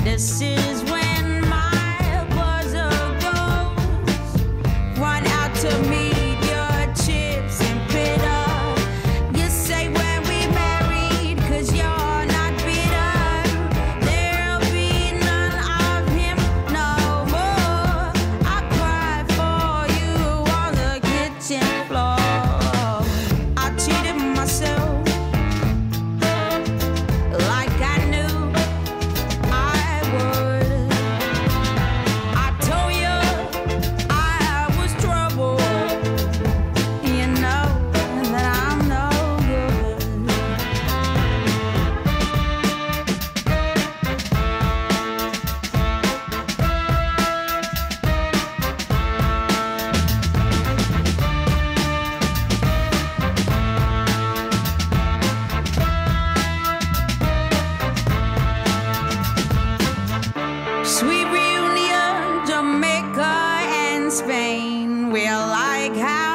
descer. We're like how.